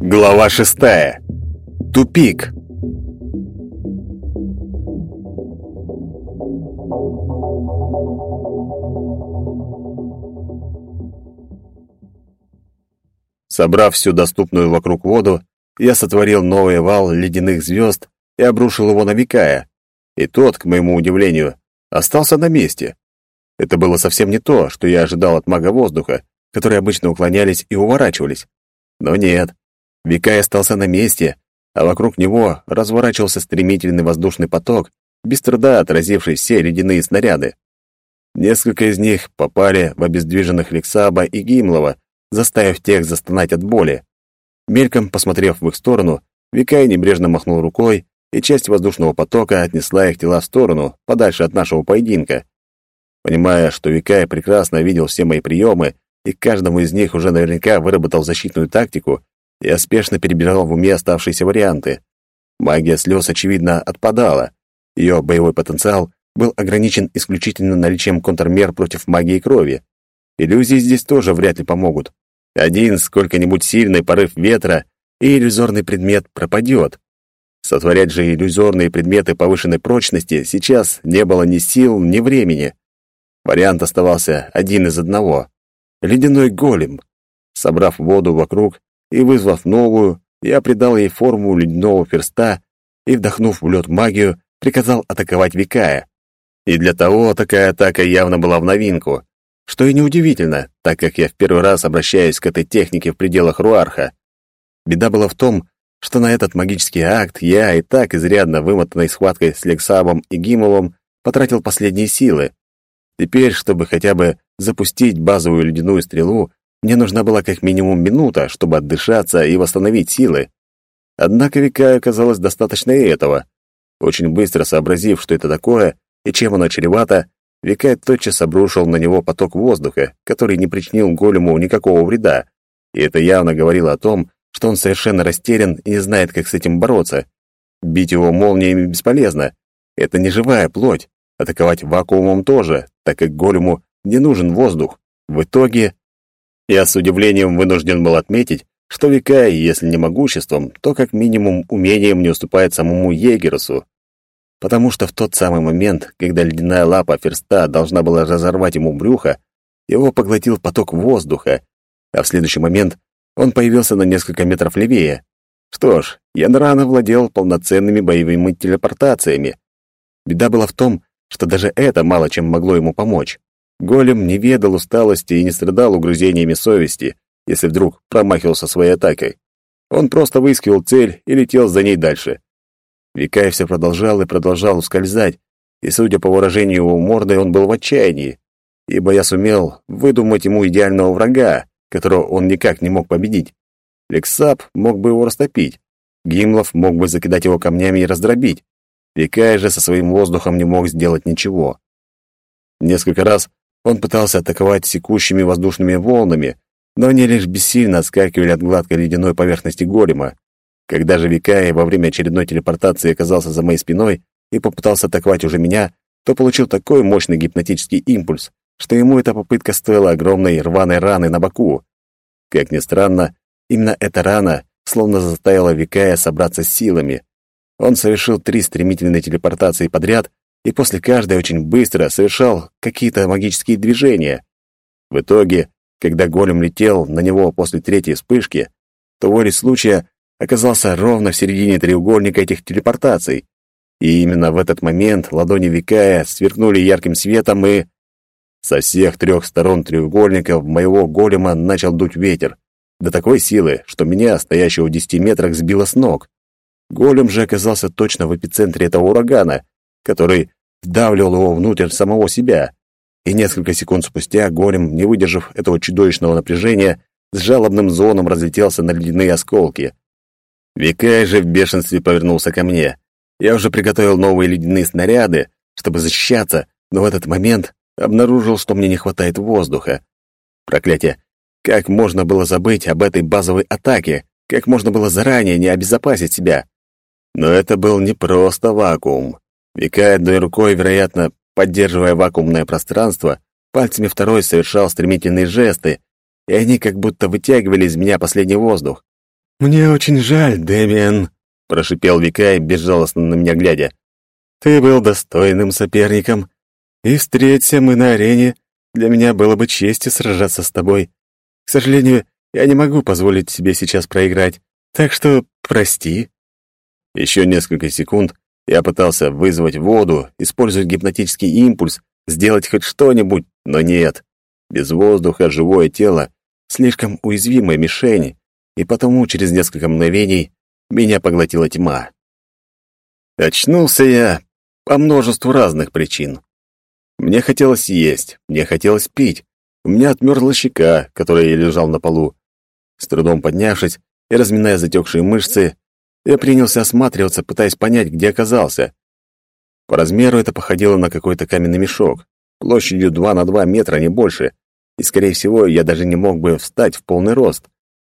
Глава шестая. Тупик. Собрав всю доступную вокруг воду, я сотворил новый вал ледяных звезд и обрушил его на Викая. И тот, к моему удивлению, остался на месте. Это было совсем не то, что я ожидал от мага воздуха, которые обычно уклонялись и уворачивались. Но нет, Викай остался на месте, а вокруг него разворачивался стремительный воздушный поток, без труда отразивший все ледяные снаряды. Несколько из них попали в обездвиженных Лексаба и Гимлова, заставив тех застонать от боли. Мельком посмотрев в их сторону, Викай небрежно махнул рукой, и часть воздушного потока отнесла их тела в сторону, подальше от нашего поединка. Понимая, что Викай прекрасно видел все мои приемы и каждому из них уже наверняка выработал защитную тактику, я спешно перебирал в уме оставшиеся варианты. Магия слез, очевидно, отпадала. Ее боевой потенциал был ограничен исключительно наличием контрмер против магии крови. Иллюзии здесь тоже вряд ли помогут. Один сколько-нибудь сильный порыв ветра, и иллюзорный предмет пропадет. Сотворять же иллюзорные предметы повышенной прочности сейчас не было ни сил, ни времени. Вариант оставался один из одного. Ледяной голем. Собрав воду вокруг и вызвав новую, я придал ей форму ледяного перста и, вдохнув в лед магию, приказал атаковать Викая. И для того такая атака явно была в новинку, что и неудивительно, так как я в первый раз обращаюсь к этой технике в пределах Руарха. Беда была в том, что на этот магический акт я и так изрядно вымотанной схваткой с Лексабом и Гимовым потратил последние силы. Теперь, чтобы хотя бы запустить базовую ледяную стрелу, мне нужна была как минимум минута, чтобы отдышаться и восстановить силы. Однако века оказалось достаточно и этого. Очень быстро сообразив, что это такое и чем оно чревато, Викай тотчас обрушил на него поток воздуха, который не причинил голему никакого вреда. И это явно говорило о том, что он совершенно растерян и не знает, как с этим бороться. Бить его молниями бесполезно. Это не живая плоть. Атаковать вакуумом тоже, так как голему не нужен воздух. В итоге я с удивлением вынужден был отметить, что Викай, если не могуществом, то как минимум умением не уступает самому Егерусу. Потому что в тот самый момент, когда ледяная лапа Ферста должна была разорвать ему брюхо, его поглотил поток воздуха, а в следующий момент он появился на несколько метров левее. Что ж, я рано владел полноценными боевыми телепортациями. Беда была в том, что даже это мало чем могло ему помочь. Голем не ведал усталости и не страдал угрызениями совести, если вдруг промахивался своей атакой. Он просто выискивал цель и летел за ней дальше. Викай все продолжал и продолжал ускользать, и, судя по выражению его морды, он был в отчаянии, ибо я сумел выдумать ему идеального врага, которого он никак не мог победить. Лексап мог бы его растопить, Гимлов мог бы закидать его камнями и раздробить. Викай же со своим воздухом не мог сделать ничего. Несколько раз он пытался атаковать секущими воздушными волнами, но они лишь бессильно отскакивали от гладкой ледяной поверхности голема. Когда же Викай во время очередной телепортации оказался за моей спиной и попытался атаковать уже меня, то получил такой мощный гипнотический импульс, что ему эта попытка стоила огромной рваной раны на боку. Как ни странно, именно эта рана словно заставила Викая собраться с силами. Он совершил три стремительные телепортации подряд и после каждой очень быстро совершал какие-то магические движения. В итоге, когда голем летел на него после третьей вспышки, то волей случая оказался ровно в середине треугольника этих телепортаций. И именно в этот момент ладони Викая сверкнули ярким светом, и... Со всех трех сторон треугольника в моего голема начал дуть ветер. До такой силы, что меня, стоящего в десяти метрах, сбило с ног. Голем же оказался точно в эпицентре этого урагана, который вдавливал его внутрь самого себя. И несколько секунд спустя голем, не выдержав этого чудовищного напряжения, с жалобным зоном разлетелся на ледяные осколки. Викай же в бешенстве повернулся ко мне. Я уже приготовил новые ледяные снаряды, чтобы защищаться, но в этот момент обнаружил, что мне не хватает воздуха. Проклятие! Как можно было забыть об этой базовой атаке? Как можно было заранее не обезопасить себя? Но это был не просто вакуум. Вика одной рукой, вероятно, поддерживая вакуумное пространство, пальцами второй совершал стремительные жесты, и они как будто вытягивали из меня последний воздух. «Мне очень жаль, Дэмиан», — прошипел Викай, безжалостно на меня глядя. «Ты был достойным соперником, и встреться мы на арене, для меня было бы честью сражаться с тобой. К сожалению, я не могу позволить себе сейчас проиграть, так что прости». Еще несколько секунд я пытался вызвать воду, использовать гипнотический импульс, сделать хоть что-нибудь, но нет. Без воздуха живое тело — слишком уязвимая мишень, и потому через несколько мгновений меня поглотила тьма. Очнулся я по множеству разных причин. Мне хотелось есть, мне хотелось пить. У меня отмерзла щека, которой я лежал на полу. С трудом поднявшись и разминая затекшие мышцы, я принялся осматриваться, пытаясь понять, где оказался. По размеру это походило на какой-то каменный мешок, площадью 2 на 2 метра, не больше, и, скорее всего, я даже не мог бы встать в полный рост.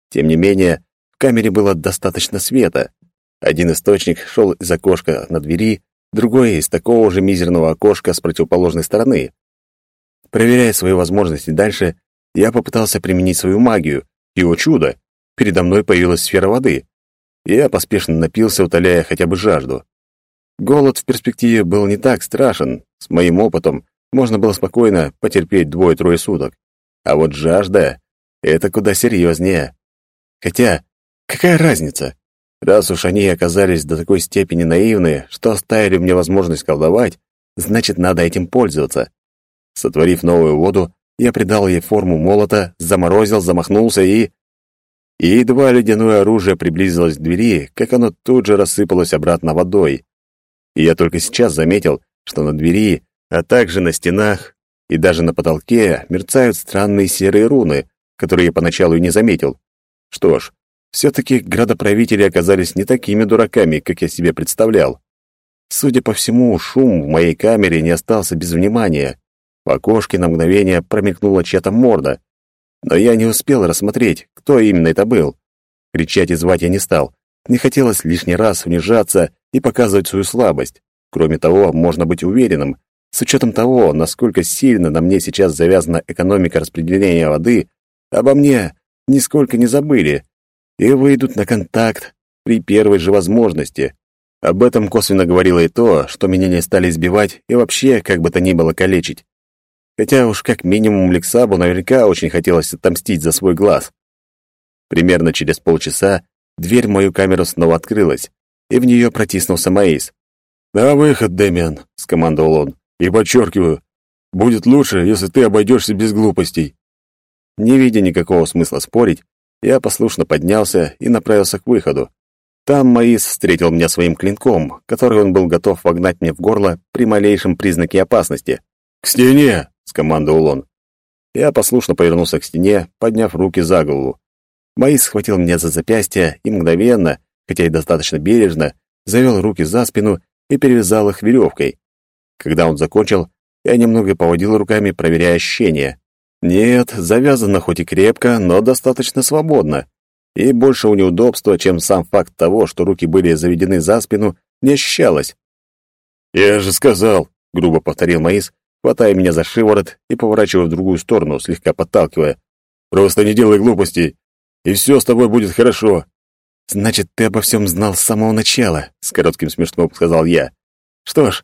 Тем не менее, в камере было достаточно света. Один источник шел из окошка на двери, другой — из такого же мизерного окошка с противоположной стороны. Проверяя свои возможности дальше, я попытался применить свою магию, и, о чудо, передо мной появилась сфера воды. Я поспешно напился, утоляя хотя бы жажду. Голод в перспективе был не так страшен. С моим опытом можно было спокойно потерпеть двое-трое суток. А вот жажда — это куда серьезнее. Хотя, какая разница? Раз уж они оказались до такой степени наивны, что оставили мне возможность колдовать, значит, надо этим пользоваться. Сотворив новую воду, я придал ей форму молота, заморозил, замахнулся и... И едва ледяное оружие приблизилось к двери, как оно тут же рассыпалось обратно водой. И я только сейчас заметил, что на двери, а также на стенах и даже на потолке мерцают странные серые руны, которые я поначалу и не заметил. Что ж, все-таки градоправители оказались не такими дураками, как я себе представлял. Судя по всему, шум в моей камере не остался без внимания. В окошке на мгновение промелькнула чья-то морда. Но я не успел рассмотреть, кто именно это был. Кричать и звать я не стал. Не хотелось лишний раз унижаться и показывать свою слабость. Кроме того, можно быть уверенным, с учетом того, насколько сильно на мне сейчас завязана экономика распределения воды, обо мне нисколько не забыли и выйдут на контакт при первой же возможности. Об этом косвенно говорило и то, что меня не стали избивать и вообще, как бы то ни было, калечить. Хотя уж как минимум Лексабу наверняка очень хотелось отомстить за свой глаз. Примерно через полчаса дверь в мою камеру снова открылась, и в нее протиснулся Маис. «На выход, Дэмиан», — скомандовал он. «И подчеркиваю, будет лучше, если ты обойдешься без глупостей». Не видя никакого смысла спорить, я послушно поднялся и направился к выходу. Там Маис встретил меня своим клинком, который он был готов вогнать мне в горло при малейшем признаке опасности. «К стене!» — скомандовал он. Я послушно повернулся к стене, подняв руки за голову. Маис схватил меня за запястье и мгновенно, хотя и достаточно бережно, завел руки за спину и перевязал их веревкой. Когда он закончил, я немного поводил руками, проверяя ощущения. Нет, завязано хоть и крепко, но достаточно свободно. И большего неудобства, чем сам факт того, что руки были заведены за спину, не ощущалось. «Я же сказал», — грубо повторил Маис, хватая меня за шиворот и поворачивая в другую сторону, слегка подталкивая. «Просто не делай глупостей, и все с тобой будет хорошо». «Значит, ты обо всем знал с самого начала», — с коротким смешком сказал я. «Что ж,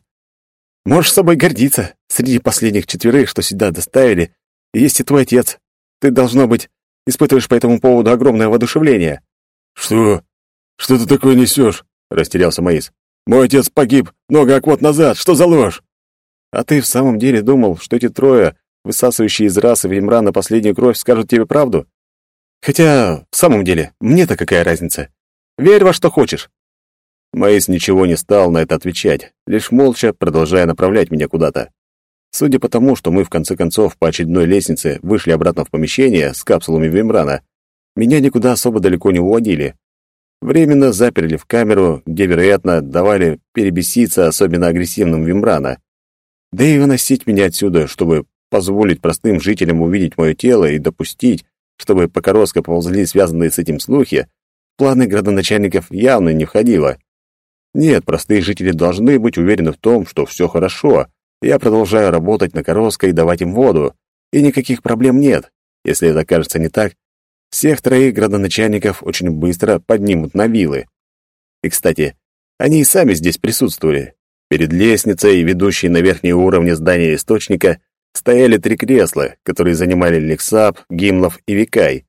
можешь собой гордиться. Среди последних четверых, что сюда доставили, есть и твой отец. Ты, должно быть, испытываешь по этому поводу огромное воодушевление». «Что? Что ты такое несешь?» — растерялся Маис. «Мой отец погиб много год назад. Что за ложь?» «А ты в самом деле думал, что эти трое, высасывающие из расы Вимрана последнюю кровь, скажут тебе правду? Хотя, в самом деле, мне-то какая разница? Верь во что хочешь». Маис ничего не стал на это отвечать, лишь молча продолжая направлять меня куда-то. Судя по тому, что мы в конце концов по очередной лестнице вышли обратно в помещение с капсулами Вимрана, меня никуда особо далеко не уводили. Временно заперли в камеру, где, вероятно, давали перебеситься особенно агрессивным Вимрана. Да и выносить меня отсюда, чтобы позволить простым жителям увидеть мое тело и допустить, чтобы по Покороско ползли связанные с этим слухи, планы градоначальников явно не входило. Нет, простые жители должны быть уверены в том, что все хорошо. Я продолжаю работать на Коровской и давать им воду. И никаких проблем нет. Если это кажется не так, всех троих градоначальников очень быстро поднимут на вилы. И, кстати, они и сами здесь присутствовали. Перед лестницей, ведущей на верхние уровни здания источника, стояли три кресла, которые занимали Лексап, Гимлов и Викай.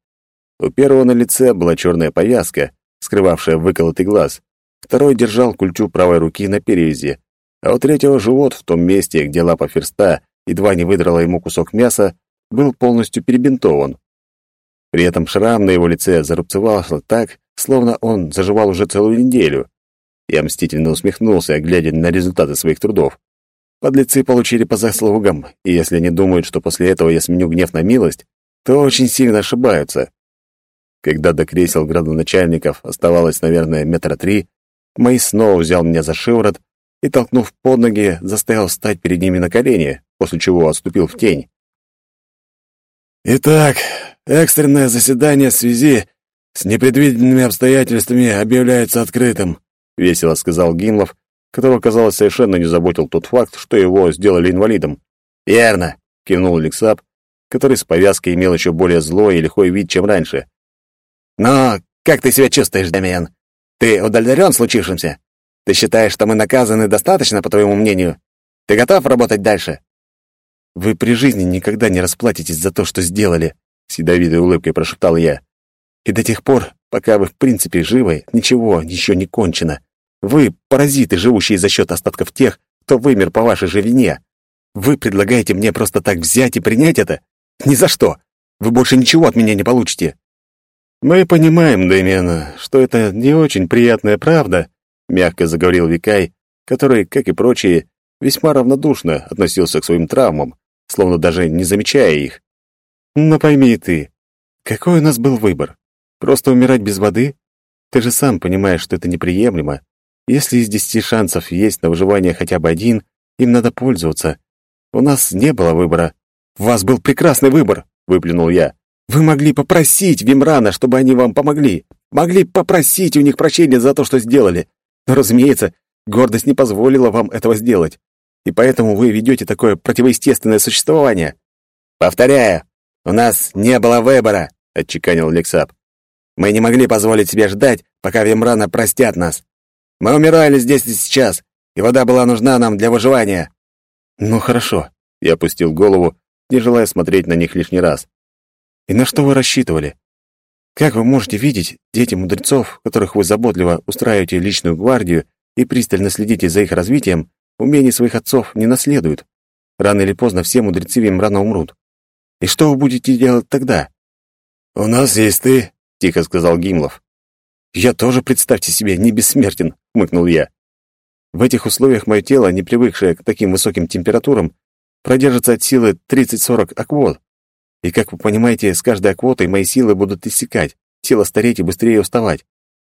У первого на лице была черная повязка, скрывавшая выколотый глаз. Второй держал культю правой руки на перевязи, а у третьего живот в том месте, где лапа ферста едва не выдрала ему кусок мяса, был полностью перебинтован. При этом шрам на его лице зарубцевался так, словно он заживал уже целую неделю. Я мстительно усмехнулся, глядя на результаты своих трудов. Подлецы получили по заслугам, и если они думают, что после этого я сменю гнев на милость, то очень сильно ошибаются. Когда до кресел градоначальников оставалось, наверное, метра три, Мэй снова взял меня за шиворот и, толкнув под ноги, заставил встать перед ними на колени, после чего отступил в тень. «Итак, экстренное заседание в связи с непредвиденными обстоятельствами объявляется открытым», — весело сказал Гимлов, которого, казалось, совершенно не заботил тот факт, что его сделали инвалидом. «Верно», — кивнул Лексап, который с повязкой имел еще более злой и лихой вид, чем раньше. «Но как ты себя чувствуешь, Дамиан? Ты удовлетворен случившимся? Ты считаешь, что мы наказаны достаточно, по твоему мнению? Ты готов работать дальше?» «Вы при жизни никогда не расплатитесь за то, что сделали», — с ядовитой улыбкой прошептал я. «И до тех пор, пока вы в принципе живы, ничего еще не кончено. Вы — паразиты, живущие за счет остатков тех, кто вымер по вашей же вине. Вы предлагаете мне просто так взять и принять это? Ни за что! Вы больше ничего от меня не получите!» «Мы понимаем, Дэмиан, что это не очень приятная правда», — мягко заговорил Викай, который, как и прочие, весьма равнодушно относился к своим травмам, словно даже не замечая их. «Но пойми ты, какой у нас был выбор? Просто умирать без воды? Ты же сам понимаешь, что это неприемлемо. Если из десяти шансов есть на выживание хотя бы один, им надо пользоваться. У нас не было выбора. У вас был прекрасный выбор, выплюнул я. Вы могли попросить Вимрана, чтобы они вам помогли. Могли попросить у них прощения за то, что сделали. Разумеется, гордость не позволила вам этого сделать. И поэтому вы ведете такое противоестественное существование. Повторяю, у нас не было выбора, отчеканил Лексап. Мы не могли позволить себе ждать, пока Вимрана простят нас. Мы умирали здесь и сейчас, и вода была нужна нам для выживания. Ну хорошо, я опустил голову, не желая смотреть на них лишний раз. И на что вы рассчитывали? Как вы можете видеть, дети мудрецов, которых вы заботливо устраиваете личную гвардию и пристально следите за их развитием, умений своих отцов не наследуют. Рано или поздно все мудрецы Вимрана умрут. И что вы будете делать тогда? «У нас есть ты», — тихо сказал Гимлов. «Я тоже, представьте себе, не бессмертен», — хмыкнул я. «В этих условиях мое тело, не привыкшее к таким высоким температурам, продержится от силы 30-40 аквот. И, как вы понимаете, с каждой аквотой мои силы будут иссякать, тело стареть и быстрее уставать.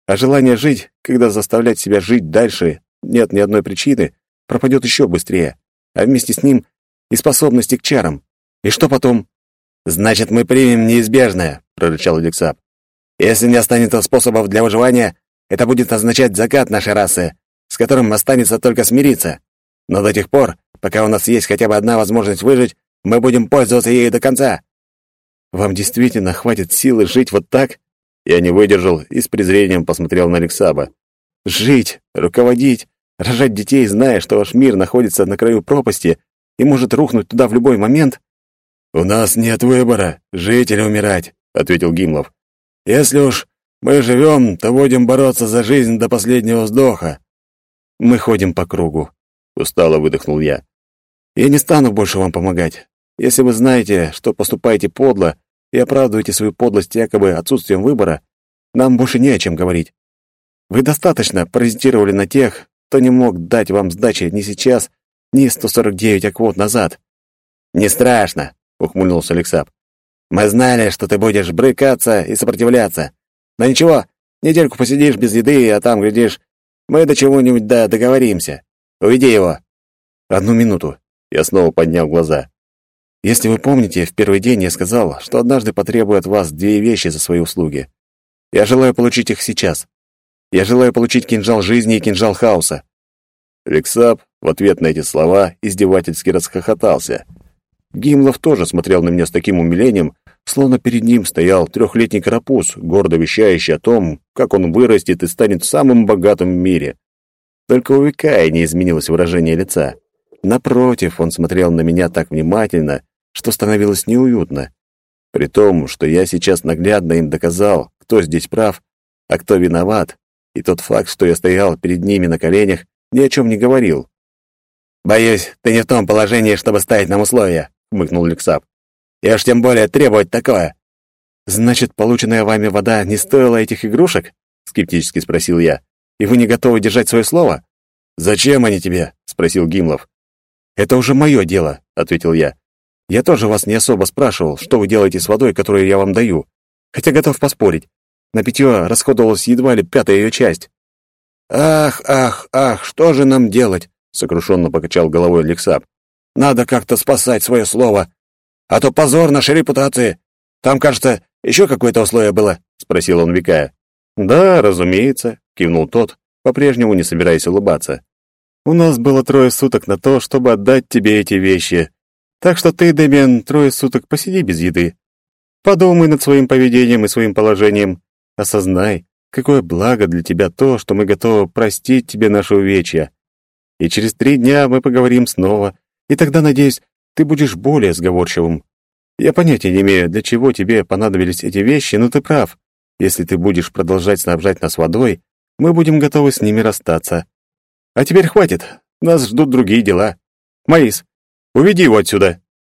А желание жить, когда заставлять себя жить дальше нет ни одной причины, пропадет еще быстрее, а вместе с ним и способности к чарам. И что потом? «Значит, мы примем неизбежное», — прорычал Алексап. Если не останется способов для выживания, это будет означать закат нашей расы, с которым останется только смириться. Но до тех пор, пока у нас есть хотя бы одна возможность выжить, мы будем пользоваться ею до конца. Вам действительно хватит силы жить вот так? Я не выдержал и с презрением посмотрел на Алексаба. Жить, руководить, рожать детей, зная, что ваш мир находится на краю пропасти и может рухнуть туда в любой момент? У нас нет выбора, жить или умирать, ответил Гимлов. Если уж мы живем, то будем бороться за жизнь до последнего вздоха. Мы ходим по кругу, устало выдохнул я. Я не стану больше вам помогать. Если вы знаете, что поступаете подло и оправдываете свою подлость якобы отсутствием выбора, нам больше не о чем говорить. Вы достаточно паразитировали на тех, кто не мог дать вам сдачи ни сейчас, ни 149 аквот назад. Не страшно, ухмыльнулся Алексап. Мы знали, что ты будешь брыкаться и сопротивляться. Но ничего, недельку посидишь без еды, а там, глядишь, мы до чего-нибудь да договоримся. Уведи его». «Одну минуту». Я снова поднял глаза. «Если вы помните, в первый день я сказал, что однажды потребую от вас две вещи за свои услуги. Я желаю получить их сейчас. Я желаю получить кинжал жизни и кинжал хаоса». Лексап в ответ на эти слова издевательски расхохотался. Гимлов тоже смотрел на меня с таким умилением, словно перед ним стоял трехлетний карапуз, гордо вещающий о том, как он вырастет и станет самым богатым в мире. Только у Викая не изменилось выражение лица. Напротив, он смотрел на меня так внимательно, что становилось неуютно. При том, что я сейчас наглядно им доказал, кто здесь прав, а кто виноват, и тот факт, что я стоял перед ними на коленях, ни о чем не говорил. «Боюсь, ты не в том положении, чтобы ставить нам условия», — хмыкнул Лексап. «И уж тем более требовать такое». «Значит, полученная вами вода не стоила этих игрушек?» — скептически спросил я. «И вы не готовы держать свое слово?» «Зачем они тебе?» — спросил Гимлов. «Это уже мое дело», — ответил я. «Я тоже вас не особо спрашивал, что вы делаете с водой, которую я вам даю. Хотя готов поспорить. На питье расходовалась едва ли пятая ее часть». «Ах, ах, ах, что же нам делать?» — сокрушенно покачал головой Лексап. «Надо как-то спасать свое слово. А то позор нашей репутации. Там, кажется, еще какое-то условие было?» — спросил он Викая. «Да, разумеется», — кивнул тот, по-прежнему не собираясь улыбаться. «У нас было трое суток на то, чтобы отдать тебе эти вещи. Так что ты, Дэмиан, трое суток посиди без еды. Подумай над своим поведением и своим положением. Осознай, какое благо для тебя то, что мы готовы простить тебе наши увечья. И через три дня мы поговорим снова, и тогда, надеюсь, ты будешь более сговорчивым. Я понятия не имею, для чего тебе понадобились эти вещи, но ты прав. Если ты будешь продолжать снабжать нас водой, мы будем готовы с ними расстаться. А теперь хватит, нас ждут другие дела. Маис, уведи его отсюда.